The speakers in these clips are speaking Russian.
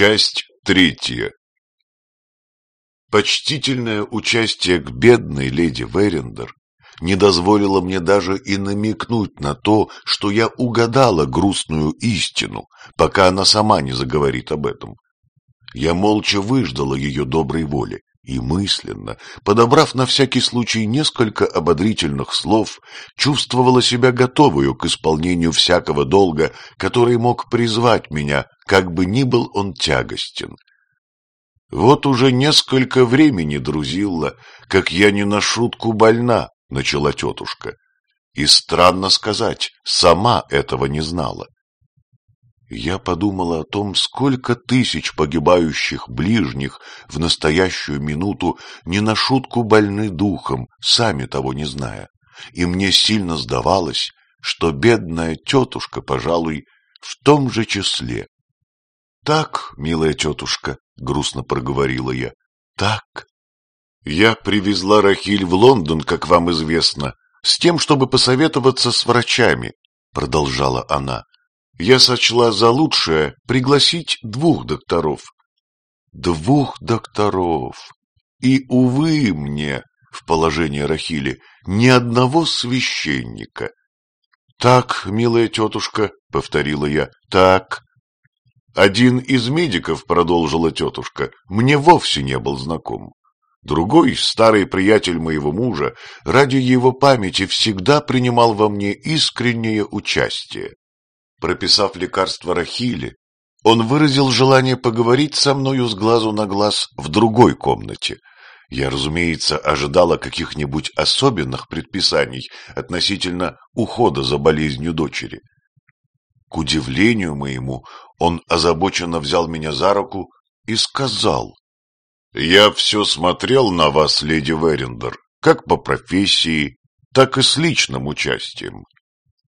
Часть третья. Почтительное участие к бедной леди Верендер не дозволило мне даже и намекнуть на то, что я угадала грустную истину, пока она сама не заговорит об этом. Я молча выждала ее доброй воли и мысленно, подобрав на всякий случай несколько ободрительных слов, чувствовала себя готовую к исполнению всякого долга, который мог призвать меня, как бы ни был он тягостен. Вот уже несколько времени, друзилла, как я не на шутку больна, — начала тетушка. И, странно сказать, сама этого не знала. Я подумала о том, сколько тысяч погибающих ближних в настоящую минуту не на шутку больны духом, сами того не зная. И мне сильно сдавалось, что бедная тетушка, пожалуй, в том же числе. — Так, милая тетушка, — грустно проговорила я, — так. Я привезла Рахиль в Лондон, как вам известно, с тем, чтобы посоветоваться с врачами, — продолжала она я сочла за лучшее пригласить двух докторов. Двух докторов. И, увы мне, в положении Рахили, ни одного священника. Так, милая тетушка, — повторила я, — так. Один из медиков, — продолжила тетушка, — мне вовсе не был знаком. Другой, старый приятель моего мужа, ради его памяти всегда принимал во мне искреннее участие. Прописав лекарство Рахиле, он выразил желание поговорить со мною с глазу на глаз в другой комнате. Я, разумеется, ожидала каких-нибудь особенных предписаний относительно ухода за болезнью дочери. К удивлению моему, он озабоченно взял меня за руку и сказал, «Я все смотрел на вас, леди Верендер, как по профессии, так и с личным участием.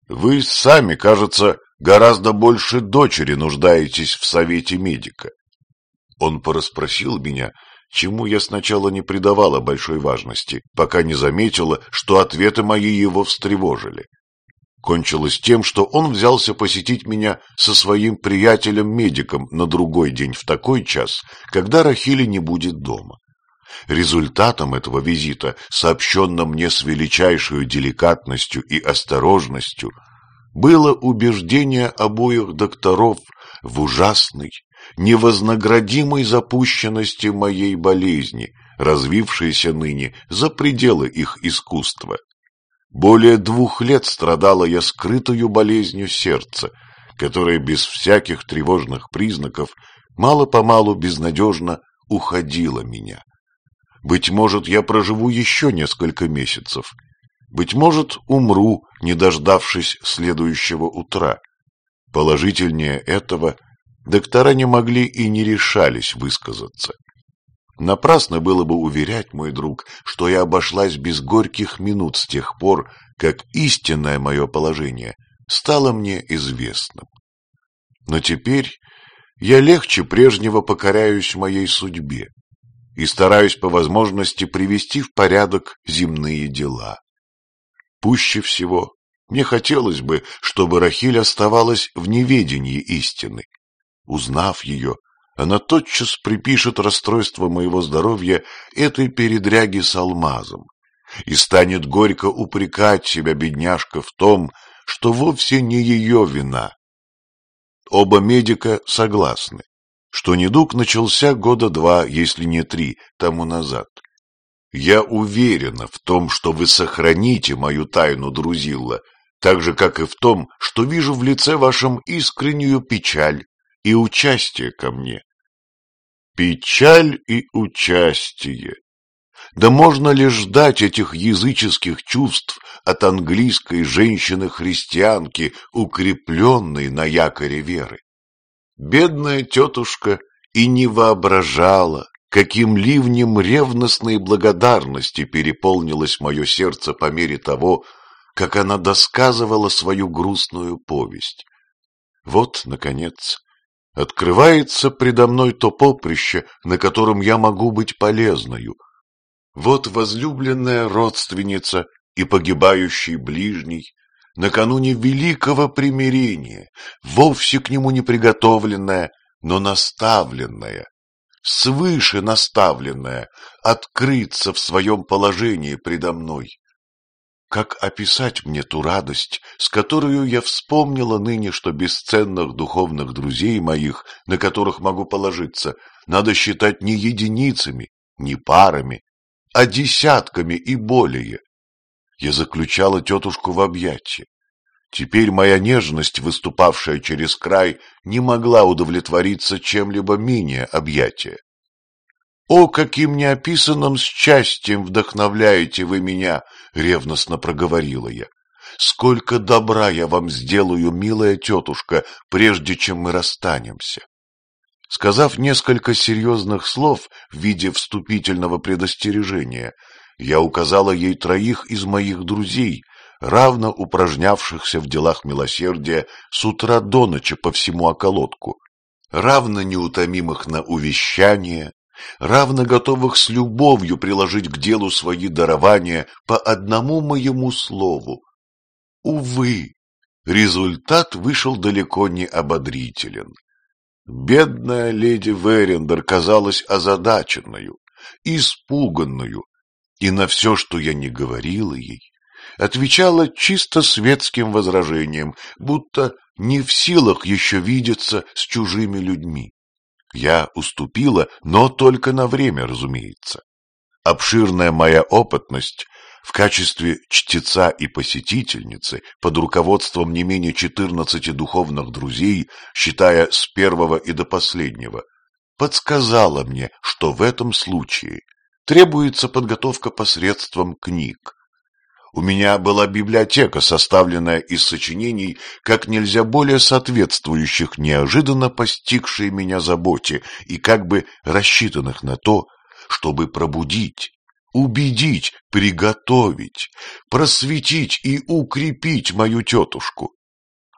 Вы сами, кажется, гораздо больше дочери нуждаетесь в совете медика. Он порасспросил меня, чему я сначала не придавала большой важности, пока не заметила, что ответы мои его встревожили. Кончилось тем, что он взялся посетить меня со своим приятелем-медиком на другой день в такой час, когда Рахили не будет дома. Результатом этого визита, сообщенным мне с величайшей деликатностью и осторожностью, было убеждение обоих докторов в ужасной, невознаградимой запущенности моей болезни, развившейся ныне за пределы их искусства. Более двух лет страдала я скрытою болезнью сердца, которая без всяких тревожных признаков мало-помалу безнадежно уходила меня. Быть может, я проживу еще несколько месяцев, быть может, умру, не дождавшись следующего утра. Положительнее этого доктора не могли и не решались высказаться. Напрасно было бы уверять, мой друг, что я обошлась без горьких минут с тех пор, как истинное мое положение стало мне известным. Но теперь я легче прежнего покоряюсь моей судьбе и стараюсь по возможности привести в порядок земные дела. Пуще всего мне хотелось бы, чтобы Рахиль оставалась в неведении истины. Узнав ее, она тотчас припишет расстройство моего здоровья этой передряги с алмазом и станет горько упрекать себя, бедняжка, в том, что вовсе не ее вина. Оба медика согласны, что недуг начался года два, если не три, тому назад. Я уверена в том, что вы сохраните мою тайну, Друзилла, так же, как и в том, что вижу в лице вашем искреннюю печаль и участие ко мне. Печаль и участие. Да можно ли ждать этих языческих чувств от английской женщины-христианки, укрепленной на якоре веры? Бедная тетушка и не воображала, каким ливнем ревностной благодарности переполнилось мое сердце по мере того, как она досказывала свою грустную повесть. Вот, наконец, открывается предо мной то поприще, на котором я могу быть полезною. Вот возлюбленная родственница и погибающий ближний, накануне великого примирения, вовсе к нему не приготовленная, но наставленная, свыше наставленная, открыться в своем положении предо мной. Как описать мне ту радость, с которой я вспомнила ныне, что бесценных духовных друзей моих, на которых могу положиться, надо считать не единицами, не парами, а десятками и более. Я заключала тетушку в объятия. Теперь моя нежность, выступавшая через край, не могла удовлетвориться чем-либо менее объятия. «О, каким неописанным счастьем вдохновляете вы меня!» — ревностно проговорила я. «Сколько добра я вам сделаю, милая тетушка, прежде чем мы расстанемся!» Сказав несколько серьезных слов в виде вступительного предостережения, я указала ей троих из моих друзей, равно упражнявшихся в делах милосердия с утра до ночи по всему околотку, равно неутомимых на увещание, равно готовых с любовью приложить к делу свои дарования по одному моему слову. Увы, результат вышел далеко не ободрителен. Бедная леди Верендер казалась озадаченную, испуганную, и на все, что я не говорила ей, отвечала чисто светским возражением, будто не в силах еще видеться с чужими людьми. Я уступила, но только на время, разумеется. Обширная моя опытность в качестве чтеца и посетительницы под руководством не менее четырнадцати духовных друзей, считая с первого и до последнего, подсказала мне, что в этом случае требуется подготовка посредством книг. У меня была библиотека, составленная из сочинений, как нельзя более соответствующих неожиданно постигшей меня заботе и как бы рассчитанных на то, чтобы пробудить, убедить, приготовить, просветить и укрепить мою тетушку.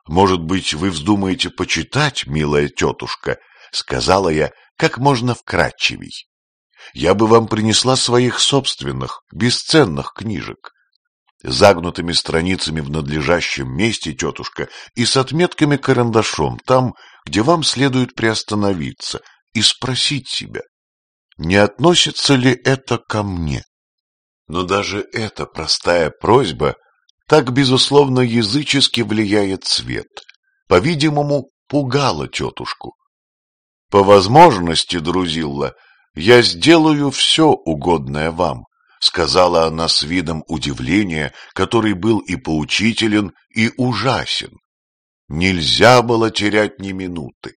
«Может быть, вы вздумаете почитать, милая тетушка?» — сказала я как можно вкратчивей. «Я бы вам принесла своих собственных, бесценных книжек загнутыми страницами в надлежащем месте, тетушка, и с отметками карандашом, там, где вам следует приостановиться и спросить себя, не относится ли это ко мне. Но даже эта простая просьба так, безусловно, язычески влияет свет. По-видимому, пугала тетушку. По возможности, друзилла, я сделаю все угодное вам, — сказала она с видом удивления, который был и поучителен, и ужасен. Нельзя было терять ни минуты.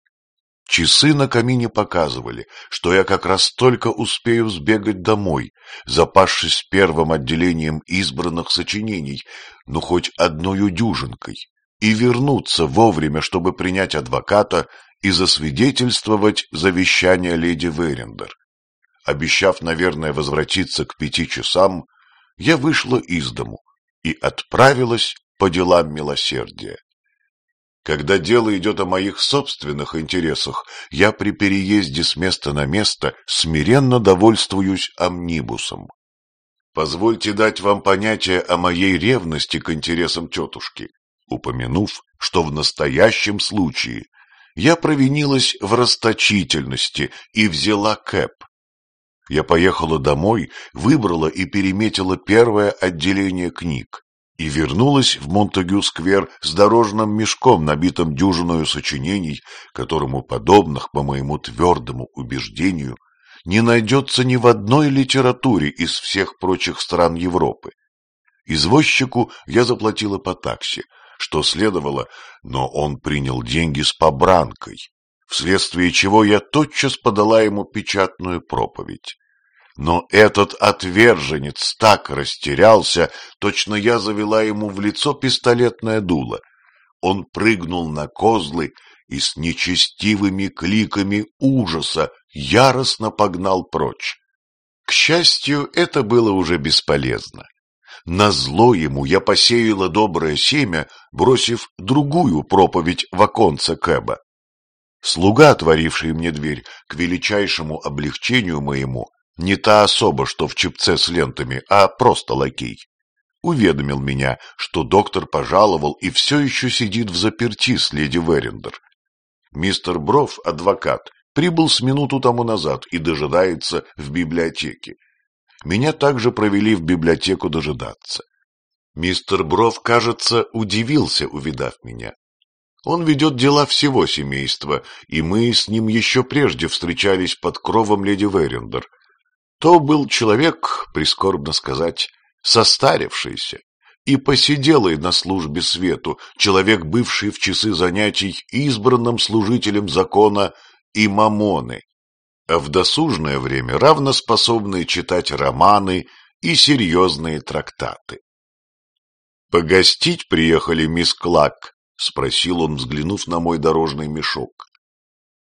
Часы на камине показывали, что я как раз только успею сбегать домой, запасшись первым отделением избранных сочинений, ну хоть одной дюжинкой, и вернуться вовремя, чтобы принять адвоката и засвидетельствовать завещание леди Верендер. Обещав, наверное, возвратиться к пяти часам, я вышла из дому и отправилась по делам милосердия. Когда дело идет о моих собственных интересах, я при переезде с места на место смиренно довольствуюсь амнибусом. Позвольте дать вам понятие о моей ревности к интересам тетушки, упомянув, что в настоящем случае я провинилась в расточительности и взяла кэп, я поехала домой, выбрала и переметила первое отделение книг и вернулась в Монтегю-сквер с дорожным мешком, набитым дюжиною сочинений, которому подобных, по моему твердому убеждению, не найдется ни в одной литературе из всех прочих стран Европы. Извозчику я заплатила по такси, что следовало, но он принял деньги с побранкой, вследствие чего я тотчас подала ему печатную проповедь. Но этот отверженец так растерялся, точно я завела ему в лицо пистолетное дуло. Он прыгнул на козлы и с нечестивыми кликами ужаса яростно погнал прочь. К счастью, это было уже бесполезно. Назло ему я посеяла доброе семя, бросив другую проповедь в оконце Кэба. Слуга, отворивший мне дверь, к величайшему облегчению моему, не та особа, что в чепце с лентами, а просто лакей, уведомил меня, что доктор пожаловал и все еще сидит в заперти с леди Верендер. Мистер Бров, адвокат, прибыл с минуту тому назад и дожидается в библиотеке. Меня также провели в библиотеку дожидаться. Мистер Бров, кажется, удивился, увидав меня. Он ведет дела всего семейства, и мы с ним еще прежде встречались под кровом леди Верендер. То был человек, прискорбно сказать, состарившийся и посиделый на службе свету, человек, бывший в часы занятий избранным служителем закона и мамоны, а в досужное время равноспособный читать романы и серьезные трактаты. «Погостить приехали, мисс Клак?» — спросил он, взглянув на мой дорожный мешок.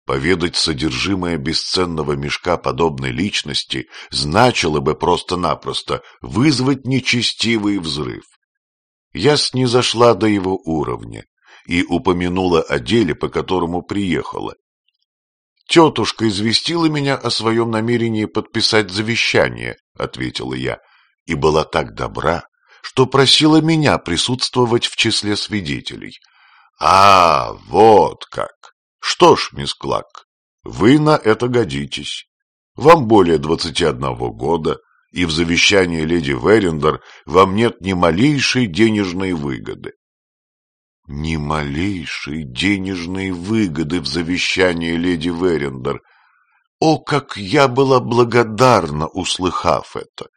Поведать содержимое бесценного мешка подобной личности значило бы просто-напросто вызвать нечестивый взрыв. Я снизошла до его уровня и упомянула о деле, по которому приехала. «Тетушка известила меня о своем намерении подписать завещание», — ответила я, — «и была так добра, что просила меня присутствовать в числе свидетелей. А, вот как. Что ж, мисс Клак, вы на это годитесь. Вам более двадцати одного года, и в завещании леди Верендер вам нет ни малейшей денежной выгоды. Ни малейшей денежной выгоды в завещании леди Верендер. О, как я была благодарна, услыхав это!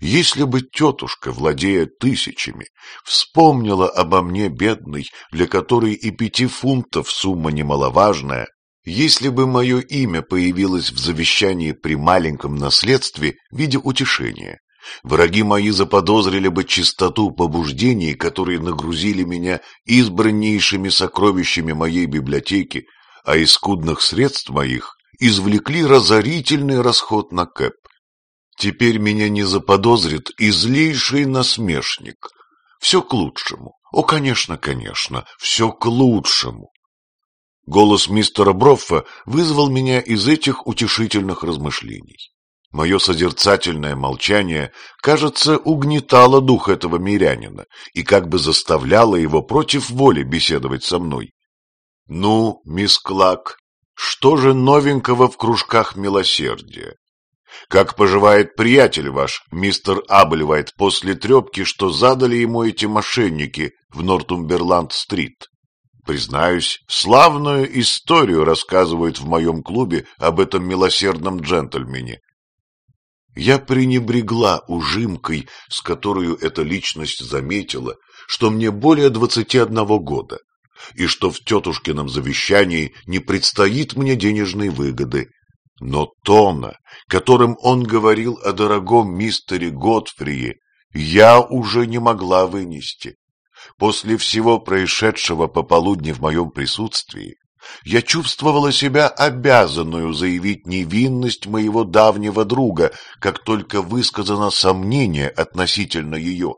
Если бы тетушка, владея тысячами, вспомнила обо мне, бедной, для которой и пяти фунтов сумма немаловажная, если бы мое имя появилось в завещании при маленьком наследстве в виде утешения, враги мои заподозрили бы чистоту побуждений, которые нагрузили меня избраннейшими сокровищами моей библиотеки, а из скудных средств моих извлекли разорительный расход на кэп. Теперь меня не заподозрит и злейший насмешник. Все к лучшему. О, конечно, конечно, все к лучшему. Голос мистера Броффа вызвал меня из этих утешительных размышлений. Мое созерцательное молчание, кажется, угнетало дух этого мирянина и как бы заставляло его против воли беседовать со мной. — Ну, мисс Клак, что же новенького в кружках милосердия? Как поживает приятель ваш, мистер Абльвайт, после трепки, что задали ему эти мошенники в Нортумберланд-стрит? Признаюсь, славную историю рассказывают в моем клубе об этом милосердном джентльмене. Я пренебрегла ужимкой, с которой эта личность заметила, что мне более двадцати одного года, и что в тетушкином завещании не предстоит мне денежной выгоды, но тона, которым он говорил о дорогом мистере Готфрие, я уже не могла вынести. После всего происшедшего пополудни в моем присутствии, я чувствовала себя обязанную заявить невинность моего давнего друга, как только высказано сомнение относительно ее.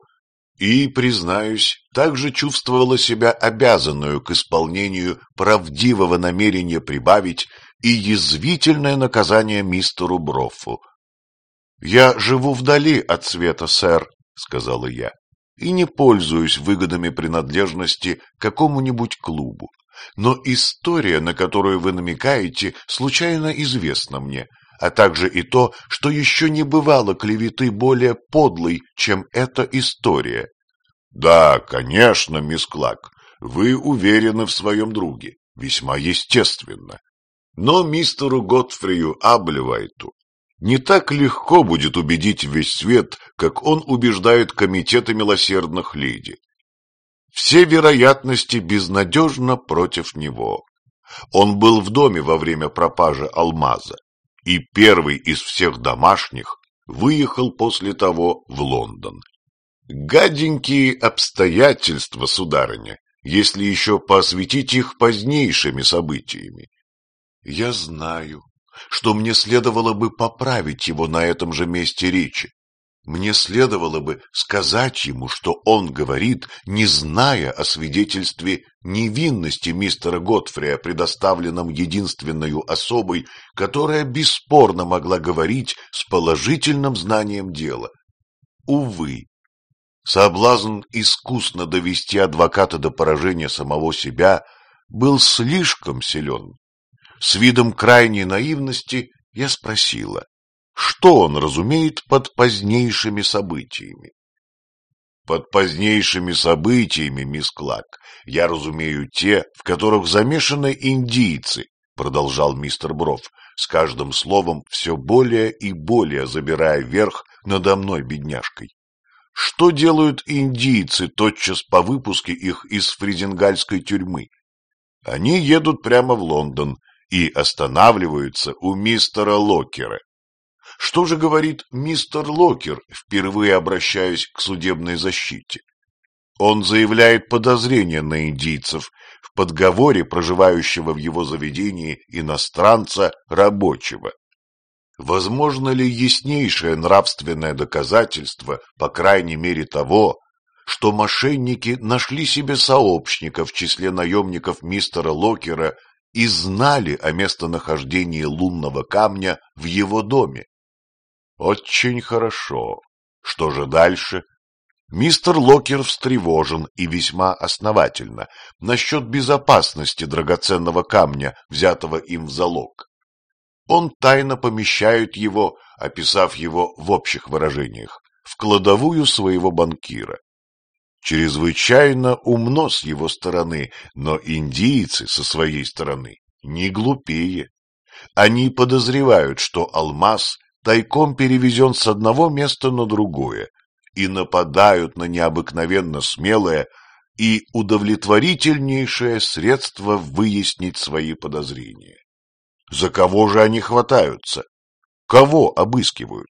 И, признаюсь, также чувствовала себя обязанную к исполнению правдивого намерения прибавить и язвительное наказание мистеру Броффу. — Я живу вдали от света, сэр, — сказала я, — и не пользуюсь выгодами принадлежности какому-нибудь клубу. Но история, на которую вы намекаете, случайно известна мне, а также и то, что еще не бывало клеветы более подлой, чем эта история. — Да, конечно, мисс Клак, вы уверены в своем друге, весьма естественно. Но мистеру Готфрию Аблевайту не так легко будет убедить весь свет, как он убеждает комитеты милосердных леди. Все вероятности безнадежно против него. Он был в доме во время пропажи алмаза, и первый из всех домашних выехал после того в Лондон. Гаденькие обстоятельства, сударыня, если еще посвятить их позднейшими событиями. Я знаю, что мне следовало бы поправить его на этом же месте речи. Мне следовало бы сказать ему, что он говорит, не зная о свидетельстве невинности мистера Готфрия, предоставленном единственной особой, которая бесспорно могла говорить с положительным знанием дела. Увы, соблазн искусно довести адвоката до поражения самого себя был слишком силен. С видом крайней наивности я спросила, что он разумеет под позднейшими событиями. Под позднейшими событиями, мисс Клак, я разумею те, в которых замешаны индийцы, продолжал мистер Бров, с каждым словом все более и более забирая верх надо мной бедняжкой. Что делают индийцы тотчас по выпуске их из фризингальской тюрьмы? Они едут прямо в Лондон и останавливаются у мистера Локера. Что же говорит мистер Локер, впервые обращаясь к судебной защите? Он заявляет подозрение на индийцев в подговоре проживающего в его заведении иностранца рабочего. Возможно ли яснейшее нравственное доказательство, по крайней мере того, что мошенники нашли себе сообщника в числе наемников мистера Локера и знали о местонахождении лунного камня в его доме? Очень хорошо. Что же дальше? Мистер Локер встревожен и весьма основательно насчет безопасности драгоценного камня, взятого им в залог. Он тайно помещает его, описав его в общих выражениях, в кладовую своего банкира. Чрезвычайно умно с его стороны, но индийцы со своей стороны не глупее. Они подозревают, что алмаз тайком перевезен с одного места на другое и нападают на необыкновенно смелое и удовлетворительнейшее средство выяснить свои подозрения. За кого же они хватаются? Кого обыскивают?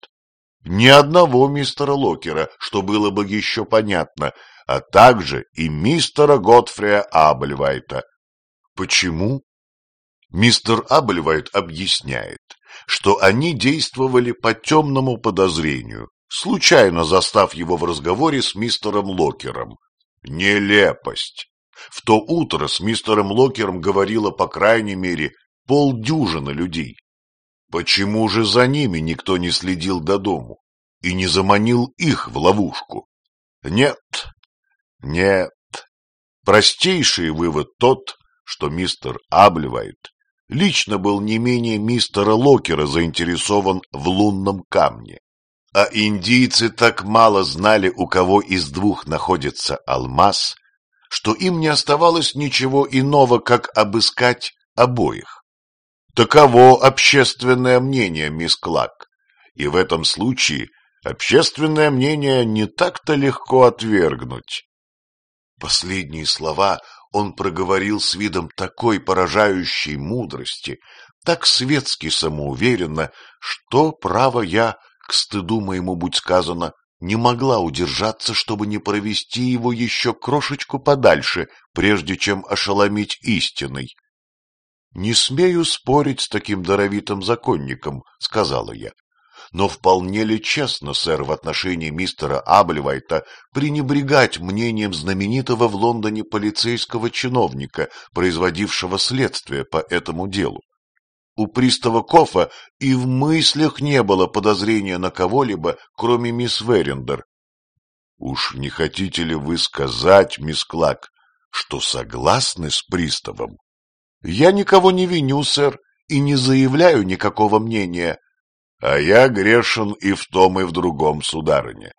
Ни одного мистера Локера, что было бы еще понятно, а также и мистера Готфрия Абельвайта. Почему? Мистер Абельвайт объясняет, что они действовали по темному подозрению, случайно застав его в разговоре с мистером Локером. Нелепость! В то утро с мистером Локером говорила, по крайней мере, полдюжины людей. Почему же за ними никто не следил до дому и не заманил их в ловушку? Нет, нет. Простейший вывод тот, что мистер Абливайт лично был не менее мистера Локера заинтересован в лунном камне. А индийцы так мало знали, у кого из двух находится алмаз, что им не оставалось ничего иного, как обыскать обоих. Таково общественное мнение, мисс Клак, и в этом случае общественное мнение не так-то легко отвергнуть. Последние слова он проговорил с видом такой поражающей мудрости, так светски самоуверенно, что, право я, к стыду моему будь сказано, не могла удержаться, чтобы не провести его еще крошечку подальше, прежде чем ошеломить истиной. — Не смею спорить с таким даровитым законником, — сказала я. Но вполне ли честно, сэр, в отношении мистера Аблевайта пренебрегать мнением знаменитого в Лондоне полицейского чиновника, производившего следствие по этому делу? У пристава Кофа и в мыслях не было подозрения на кого-либо, кроме мисс Верендер. Уж не хотите ли вы сказать, мисс Клак, что согласны с приставом? Я никого не виню, сэр, и не заявляю никакого мнения, а я грешен и в том, и в другом, сударыня.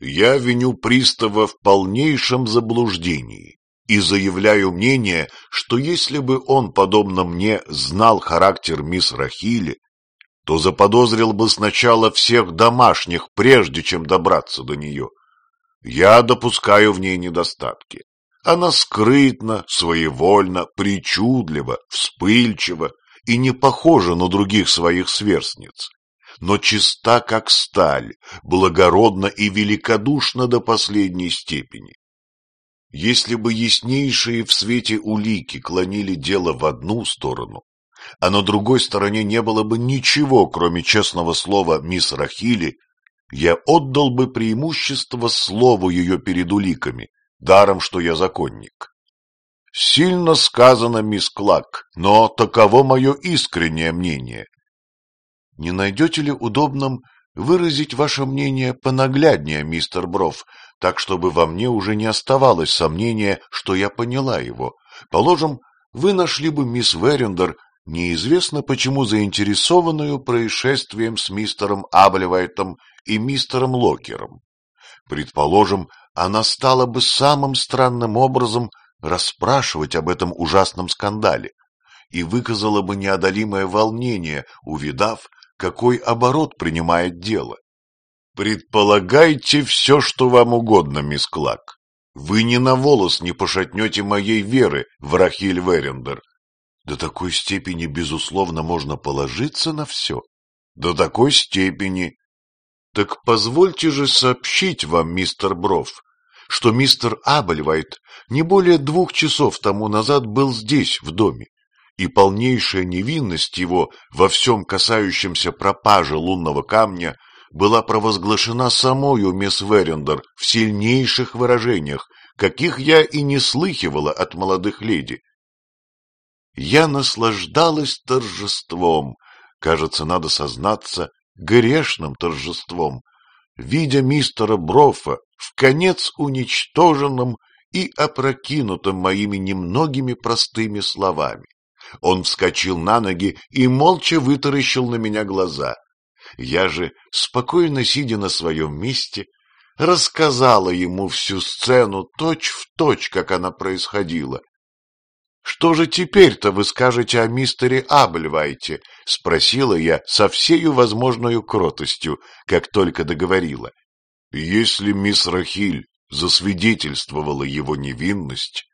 Я виню пристава в полнейшем заблуждении и заявляю мнение, что если бы он, подобно мне, знал характер мисс Рахили, то заподозрил бы сначала всех домашних, прежде чем добраться до нее. Я допускаю в ней недостатки. Она скрытна, своевольна, причудлива, вспыльчива и не похожа на других своих сверстниц но чиста, как сталь, благородна и великодушна до последней степени. Если бы яснейшие в свете улики клонили дело в одну сторону, а на другой стороне не было бы ничего, кроме честного слова мисс Рахили, я отдал бы преимущество слову ее перед уликами, даром, что я законник. Сильно сказано, мисс Клак, но таково мое искреннее мнение, не найдете ли удобным выразить ваше мнение понагляднее, мистер Бров, так, чтобы во мне уже не оставалось сомнения, что я поняла его? Положим, вы нашли бы мисс Верендер неизвестно почему заинтересованную происшествием с мистером Аблевайтом и мистером Локером. Предположим, она стала бы самым странным образом расспрашивать об этом ужасном скандале и выказала бы неодолимое волнение, увидав, какой оборот принимает дело. Предполагайте все, что вам угодно, мисс Клак. Вы ни на волос не пошатнете моей веры в Рахиль Верендер. До такой степени, безусловно, можно положиться на все. До такой степени. Так позвольте же сообщить вам, мистер Бров, что мистер Абельвайт не более двух часов тому назад был здесь, в доме, и полнейшая невинность его во всем касающемся пропажи лунного камня была провозглашена самою мисс Верендер в сильнейших выражениях, каких я и не слыхивала от молодых леди. Я наслаждалась торжеством, кажется, надо сознаться, грешным торжеством, видя мистера Брофа в конец уничтоженным и опрокинутым моими немногими простыми словами. Он вскочил на ноги и молча вытаращил на меня глаза. Я же, спокойно сидя на своем месте, рассказала ему всю сцену точь-в-точь, точь, как она происходила. «Что же теперь-то вы скажете о мистере Абльвайте?» — спросила я со всею возможной кротостью, как только договорила. «Если мисс Рахиль засвидетельствовала его невинность,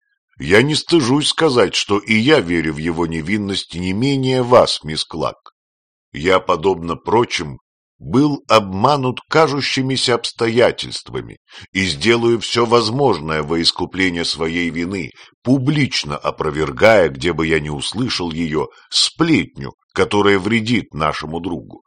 я не стыжусь сказать, что и я верю в его невинность не менее вас, мисс Клак. Я, подобно прочим, был обманут кажущимися обстоятельствами и сделаю все возможное во искупление своей вины, публично опровергая, где бы я ни услышал ее, сплетню, которая вредит нашему другу.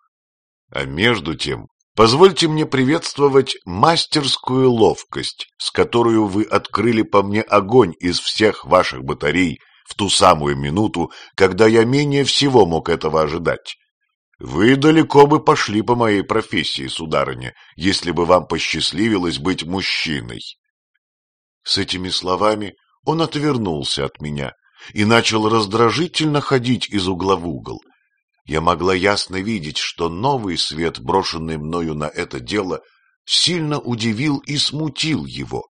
А между тем, позвольте мне приветствовать мастерскую ловкость, с которой вы открыли по мне огонь из всех ваших батарей в ту самую минуту, когда я менее всего мог этого ожидать. Вы далеко бы пошли по моей профессии, сударыня, если бы вам посчастливилось быть мужчиной. С этими словами он отвернулся от меня и начал раздражительно ходить из угла в угол. Я могла ясно видеть, что новый свет, брошенный мною на это дело, сильно удивил и смутил его.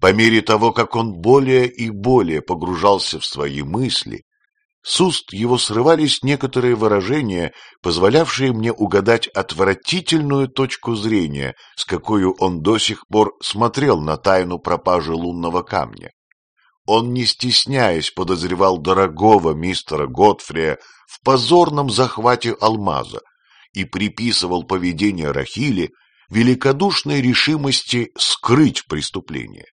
По мере того, как он более и более погружался в свои мысли, с уст его срывались некоторые выражения, позволявшие мне угадать отвратительную точку зрения, с какой он до сих пор смотрел на тайну пропажи лунного камня. Он, не стесняясь, подозревал дорогого мистера Готфрия в позорном захвате алмаза и приписывал поведение Рахили великодушной решимости скрыть преступление.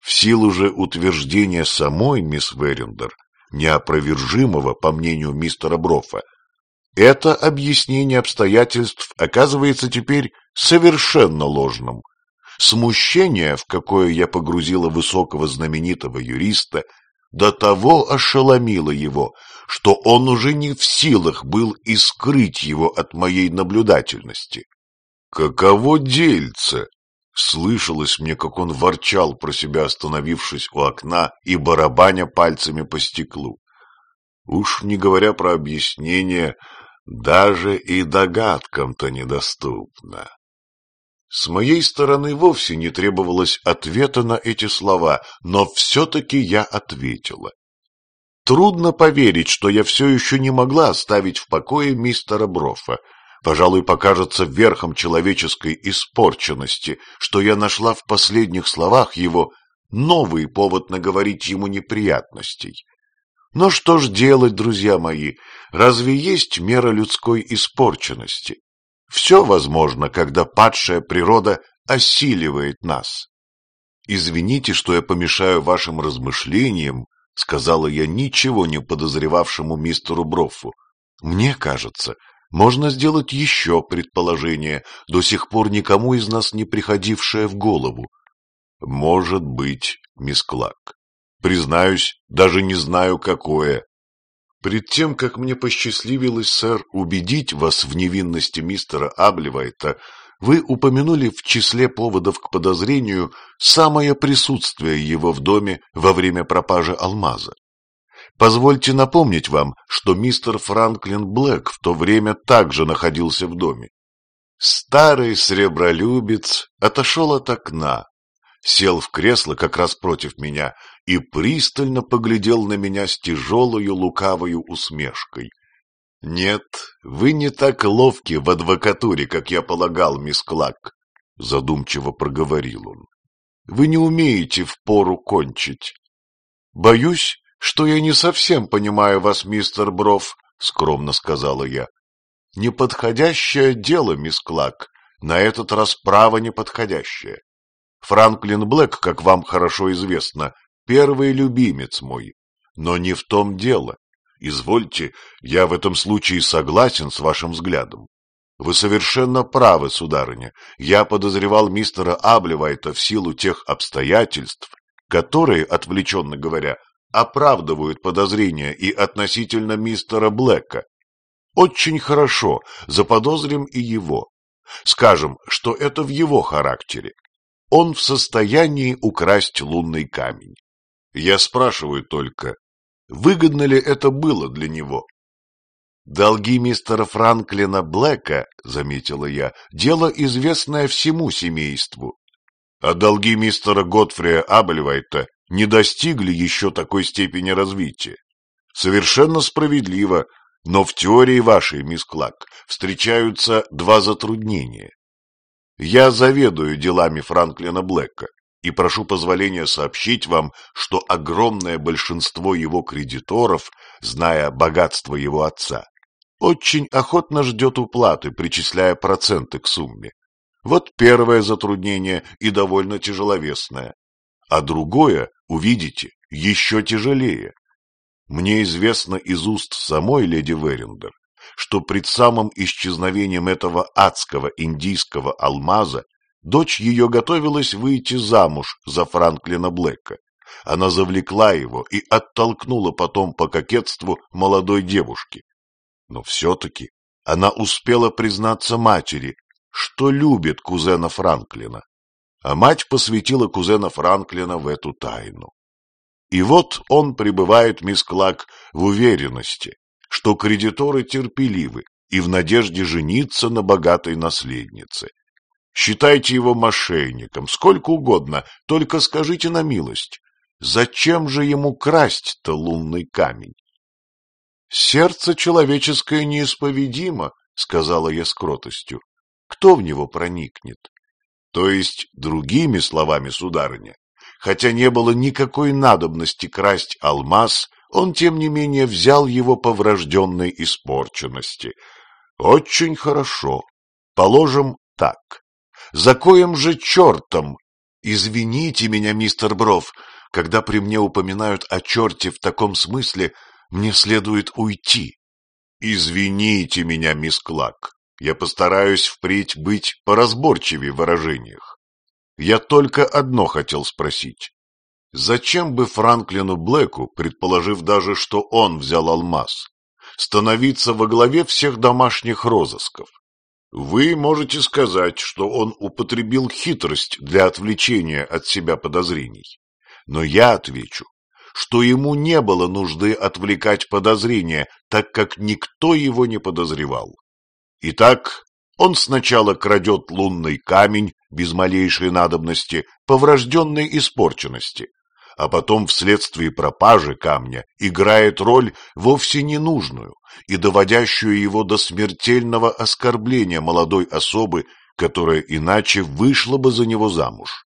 В силу же утверждения самой мисс Верендер, неопровержимого, по мнению мистера Брофа, это объяснение обстоятельств оказывается теперь совершенно ложным. Смущение, в какое я погрузила высокого знаменитого юриста, до того ошеломило его, что он уже не в силах был и скрыть его от моей наблюдательности. «Каково дельце!» Слышалось мне, как он ворчал про себя, остановившись у окна и барабаня пальцами по стеклу. Уж не говоря про объяснение, даже и догадкам-то недоступно. С моей стороны вовсе не требовалось ответа на эти слова, но все-таки я ответила. Трудно поверить, что я все еще не могла оставить в покое мистера Брофа, пожалуй, покажется верхом человеческой испорченности, что я нашла в последних словах его новый повод наговорить ему неприятностей. Но что ж делать, друзья мои, разве есть мера людской испорченности? Все возможно, когда падшая природа осиливает нас. «Извините, что я помешаю вашим размышлениям», — сказала я ничего не подозревавшему мистеру Броффу. «Мне кажется, можно сделать еще предположение, до сих пор никому из нас не приходившее в голову. Может быть, мисс Клак. Признаюсь, даже не знаю, какое. Пред тем, как мне посчастливилось, сэр, убедить вас в невинности мистера Аблевайта, вы упомянули в числе поводов к подозрению самое присутствие его в доме во время пропажи алмаза. Позвольте напомнить вам, что мистер Франклин Блэк в то время также находился в доме. Старый сребролюбец отошел от окна, сел в кресло как раз против меня и пристально поглядел на меня с тяжелою лукавою усмешкой. «Нет, вы не так ловки в адвокатуре, как я полагал, мисс Клак», — задумчиво проговорил он. «Вы не умеете впору кончить». «Боюсь, что я не совсем понимаю вас, мистер Бров», — скромно сказала я. «Неподходящее дело, мисс Клак, на этот раз право неподходящее. Франклин Блэк, как вам хорошо известно, первый любимец мой, но не в том дело. Извольте, я в этом случае согласен с вашим взглядом. Вы совершенно правы, сударыня. Я подозревал мистера Аблевайта в силу тех обстоятельств, которые, отвлеченно говоря, оправдывают подозрения и относительно мистера Блэка. Очень хорошо, заподозрим и его. Скажем, что это в его характере. Он в состоянии украсть лунный камень. Я спрашиваю только, выгодно ли это было для него. «Долги мистера Франклина Блэка, — заметила я, — дело известное всему семейству. А долги мистера Готфрия Абельвайта не достигли еще такой степени развития. Совершенно справедливо, но в теории вашей, мисс Клак, встречаются два затруднения. Я заведую делами Франклина Блэка, и прошу позволения сообщить вам, что огромное большинство его кредиторов, зная богатство его отца, очень охотно ждет уплаты, причисляя проценты к сумме. Вот первое затруднение и довольно тяжеловесное. А другое, увидите, еще тяжелее. Мне известно из уст самой леди Верендер, что пред самым исчезновением этого адского индийского алмаза Дочь ее готовилась выйти замуж за Франклина Блэка. Она завлекла его и оттолкнула потом по кокетству молодой девушки. Но все-таки она успела признаться матери, что любит кузена Франклина. А мать посвятила кузена Франклина в эту тайну. И вот он пребывает, мисс Клак, в уверенности, что кредиторы терпеливы и в надежде жениться на богатой наследнице. Считайте его мошенником, сколько угодно, только скажите на милость, зачем же ему красть-то лунный камень? Сердце человеческое неисповедимо, сказала я с кротостью. Кто в него проникнет? То есть, другими словами, сударыня, хотя не было никакой надобности красть алмаз, он, тем не менее, взял его по врожденной испорченности. Очень хорошо. Положим так. За коим же чертом? Извините меня, мистер Бров, когда при мне упоминают о черте в таком смысле, мне следует уйти. Извините меня, мисс Клак, я постараюсь впредь быть поразборчивее в выражениях. Я только одно хотел спросить. Зачем бы Франклину Блэку, предположив даже, что он взял алмаз, становиться во главе всех домашних розысков? Вы можете сказать, что он употребил хитрость для отвлечения от себя подозрений. Но я отвечу, что ему не было нужды отвлекать подозрения, так как никто его не подозревал. Итак, он сначала крадет лунный камень без малейшей надобности по врожденной испорченности, а потом вследствие пропажи камня играет роль вовсе ненужную и доводящую его до смертельного оскорбления молодой особы, которая иначе вышла бы за него замуж.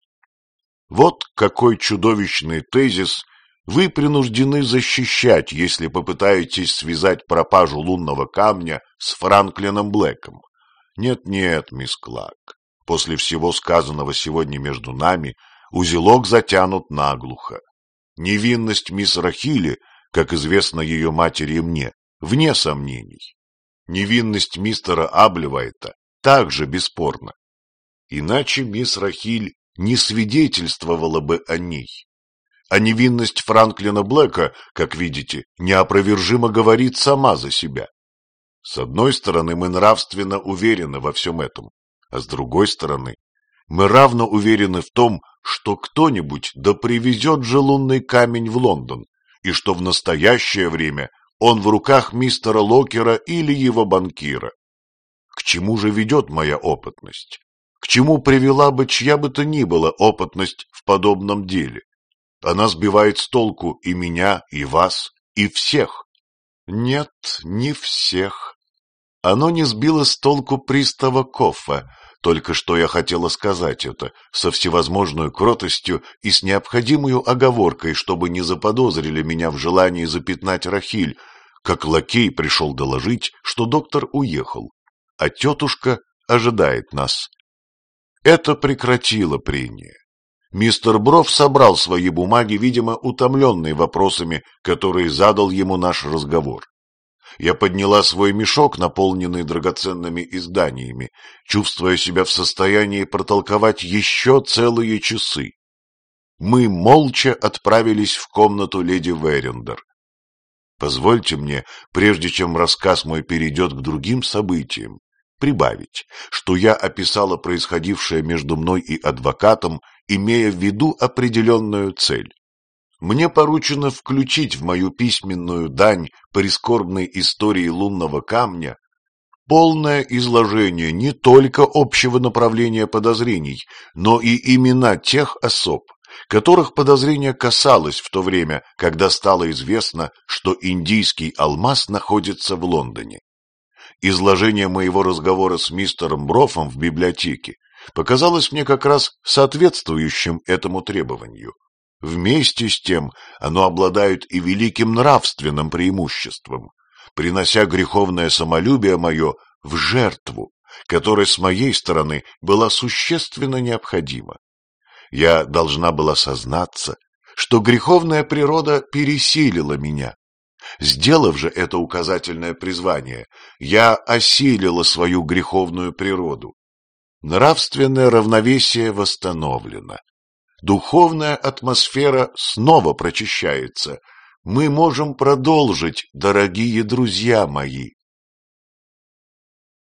Вот какой чудовищный тезис вы принуждены защищать, если попытаетесь связать пропажу лунного камня с Франклином Блэком. Нет-нет, мисс Клак, после всего сказанного сегодня между нами – узелок затянут наглухо. Невинность мисс Рахили, как известно ее матери и мне, вне сомнений. Невинность мистера Аблевайта также бесспорна. Иначе мисс Рахиль не свидетельствовала бы о ней. А невинность Франклина Блэка, как видите, неопровержимо говорит сама за себя. С одной стороны, мы нравственно уверены во всем этом, а с другой стороны, мы равно уверены в том, что кто-нибудь да привезет же лунный камень в Лондон, и что в настоящее время он в руках мистера Локера или его банкира. К чему же ведет моя опытность? К чему привела бы чья бы то ни была опытность в подобном деле? Она сбивает с толку и меня, и вас, и всех. Нет, не всех. Оно не сбило с толку пристава Коффа, только что я хотела сказать это, со всевозможной кротостью и с необходимой оговоркой, чтобы не заподозрили меня в желании запятнать Рахиль, как лакей пришел доложить, что доктор уехал, а тетушка ожидает нас. Это прекратило прение. Мистер Бров собрал свои бумаги, видимо, утомленные вопросами, которые задал ему наш разговор. Я подняла свой мешок, наполненный драгоценными изданиями, чувствуя себя в состоянии протолковать еще целые часы. Мы молча отправились в комнату леди Верендер. Позвольте мне, прежде чем рассказ мой перейдет к другим событиям, прибавить, что я описала происходившее между мной и адвокатом, имея в виду определенную цель. Мне поручено включить в мою письменную дань прискорбной истории лунного камня полное изложение не только общего направления подозрений, но и имена тех особ, которых подозрение касалось в то время, когда стало известно, что индийский алмаз находится в Лондоне. Изложение моего разговора с мистером Брофом в библиотеке показалось мне как раз соответствующим этому требованию. Вместе с тем оно обладает и великим нравственным преимуществом, принося греховное самолюбие мое в жертву, которая с моей стороны была существенно необходима. Я должна была сознаться, что греховная природа пересилила меня. Сделав же это указательное призвание, я осилила свою греховную природу. Нравственное равновесие восстановлено духовная атмосфера снова прочищается. Мы можем продолжить, дорогие друзья мои.